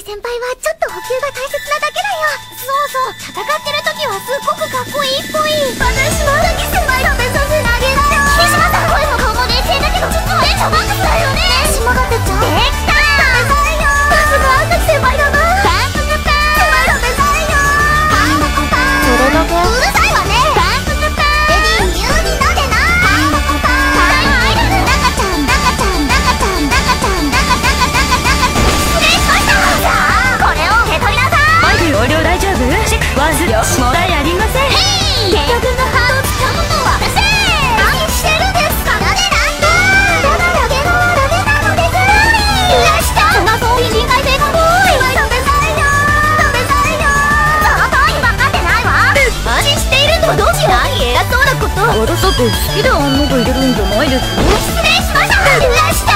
先輩はちょっと補給が大切なだけだよ。そうそう。戦ってる時はすっごくかっこいいっぽい。私も滝先輩食べさせてあげたよ霧島さん声も顔も冷静だけど実はテンションマックスだよねね島ちゃんできた食べさせよさすが滝先輩だなバンプスパン先輩食べさせよそれだけ。うるさ容量大丈夫？チェックワ問題ありません。へい帝君のハートむとは私何してるんですかなんでなんだだからゲノはダメなのですいらしたそんなそういう人海性が多いわ食べさいよ食べさい分かってないわマジしているとどうしよう何偉そうなこと私だって好きであんなこと入れるんじゃないですよ失礼しましたいらした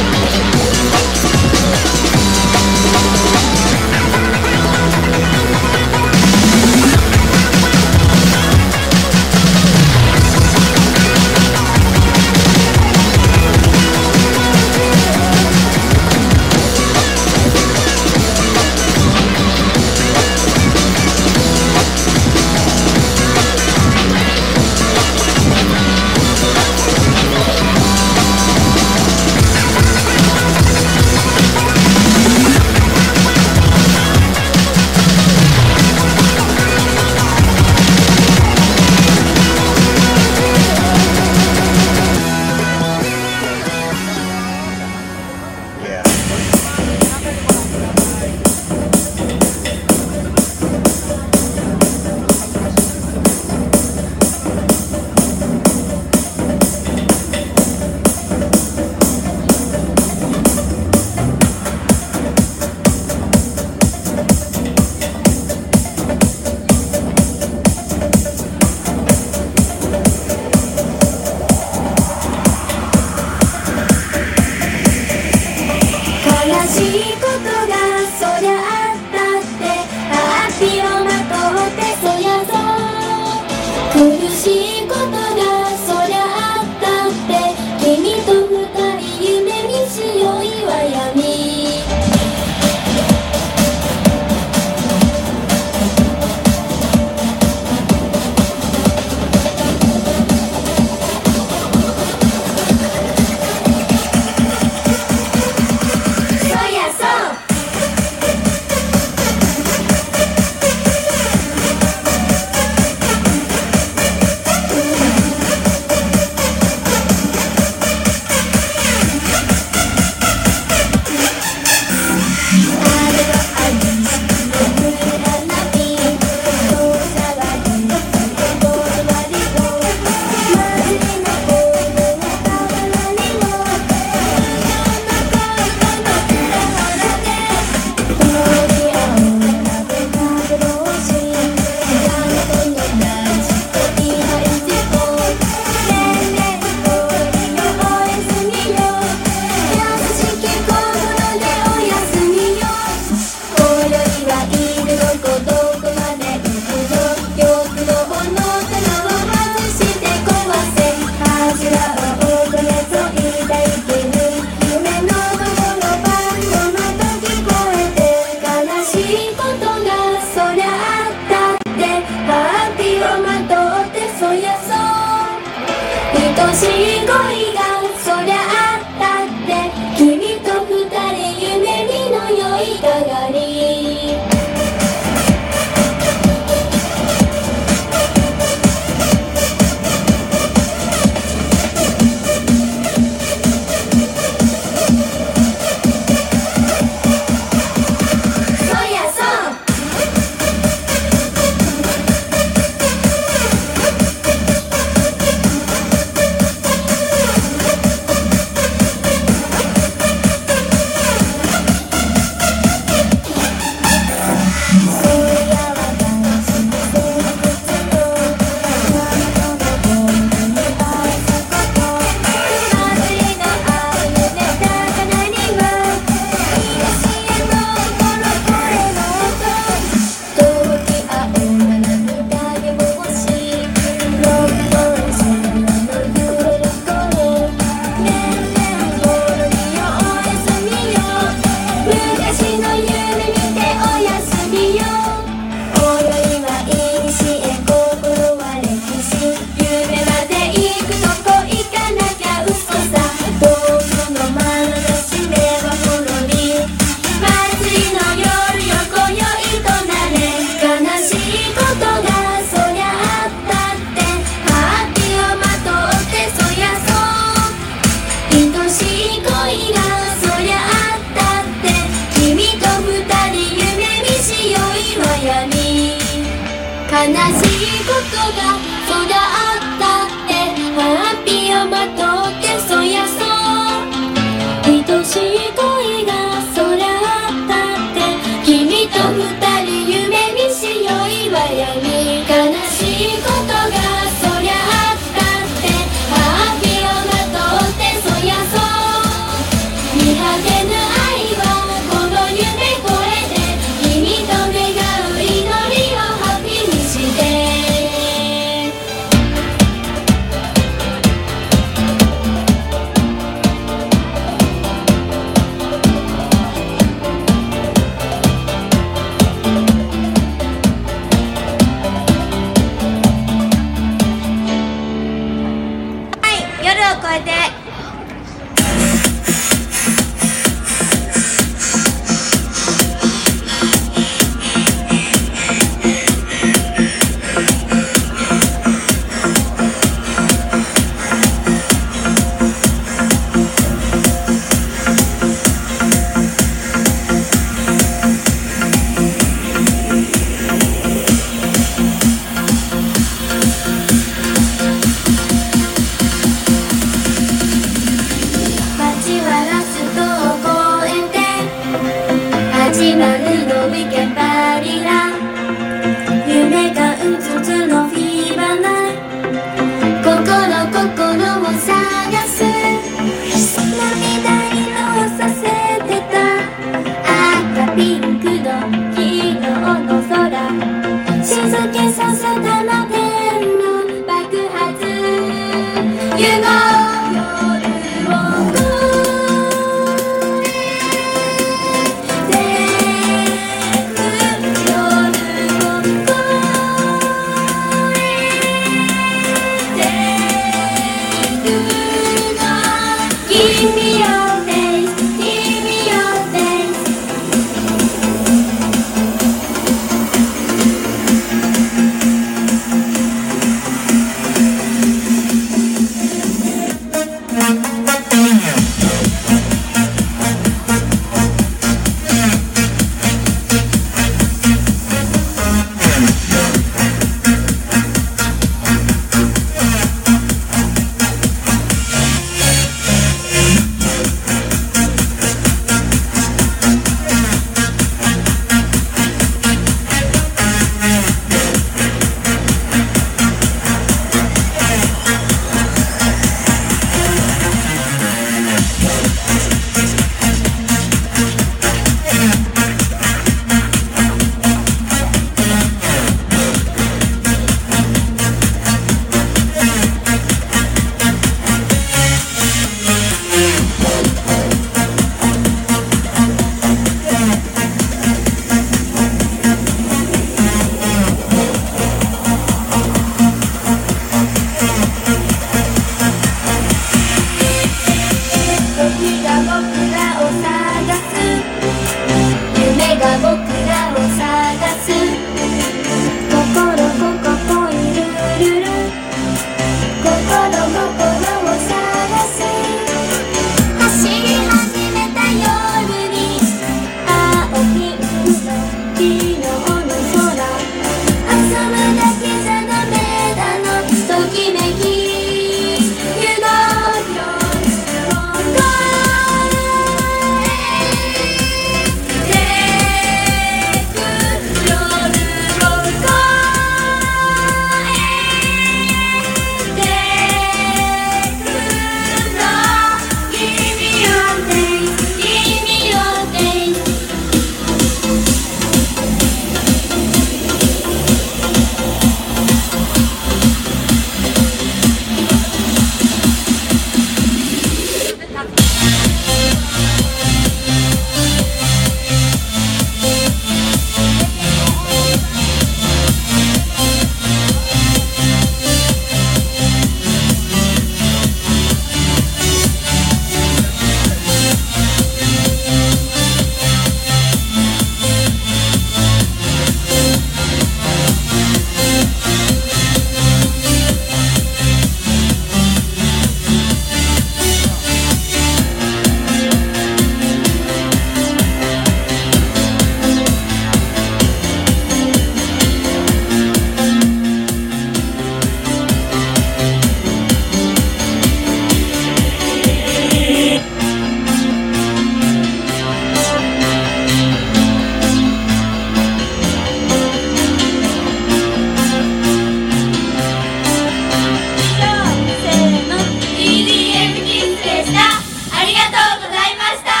うございました。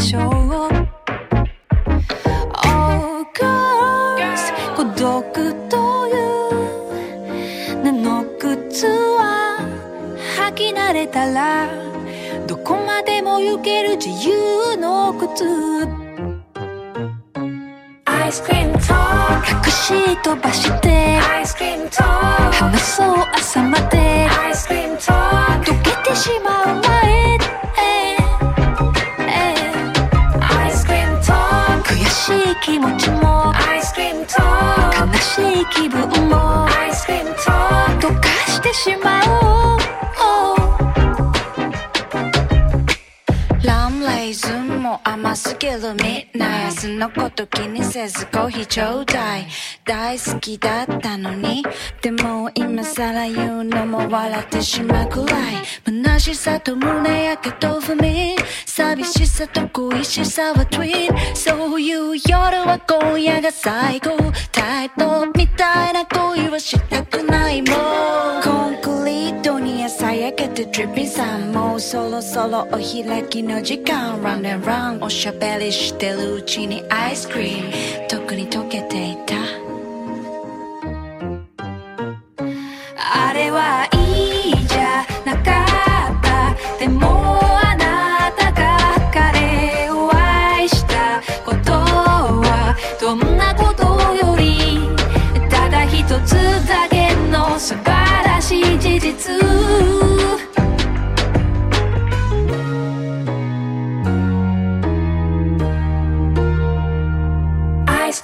ましょう Oh girls 孤独という名の靴は履き慣れたらどこまでも行ける自由の靴タクシーと隠し飛ばして。アイス話そう朝まで。溶けてしまう前で。気持ちもアイスクリームと悲しい気分もアイスクリームと溶かしてしまおう、oh、ラムレーズンも甘すぎるね。なやつのこと気にせずコーヒーちょうだい大好きだったのにでも今更言うのも笑ってしまうくらい。虚しさと胸やけと踏み寂しさと恋しさは twin そういう夜は今夜が最高。イトみたいな恋はしたくないもうコンクリートに朝焼けて dripping さん。もうそろそろお開きの時間。Round and round おしゃべりしてる。うちにアイスクリーム。特に溶けていた。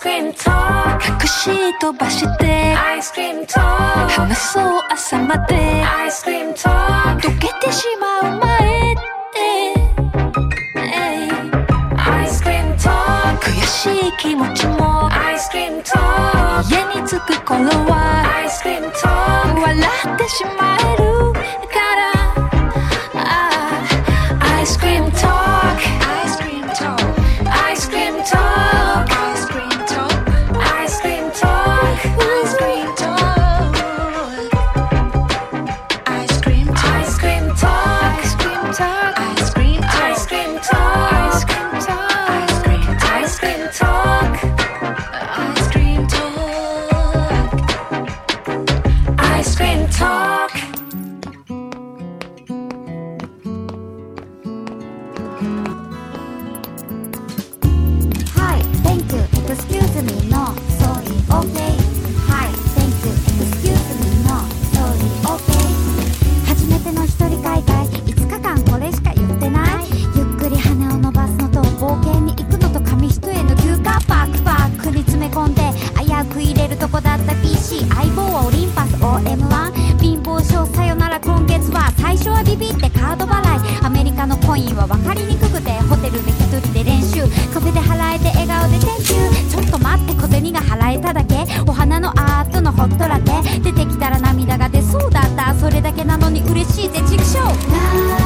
クシーと隠し飛ばして。アイスクリームトーク話そう朝まで。アイスクリームトーク溶けてしまう前アイスクリームトーく悔しい気持ちも。アイスクリームトーク家に着く頃は。アイスクリームトーわ笑ってしまえる。ただけお花のアートのほっとらテ出てきたら涙が出そうだったそれだけなのに嬉しいぜ畜生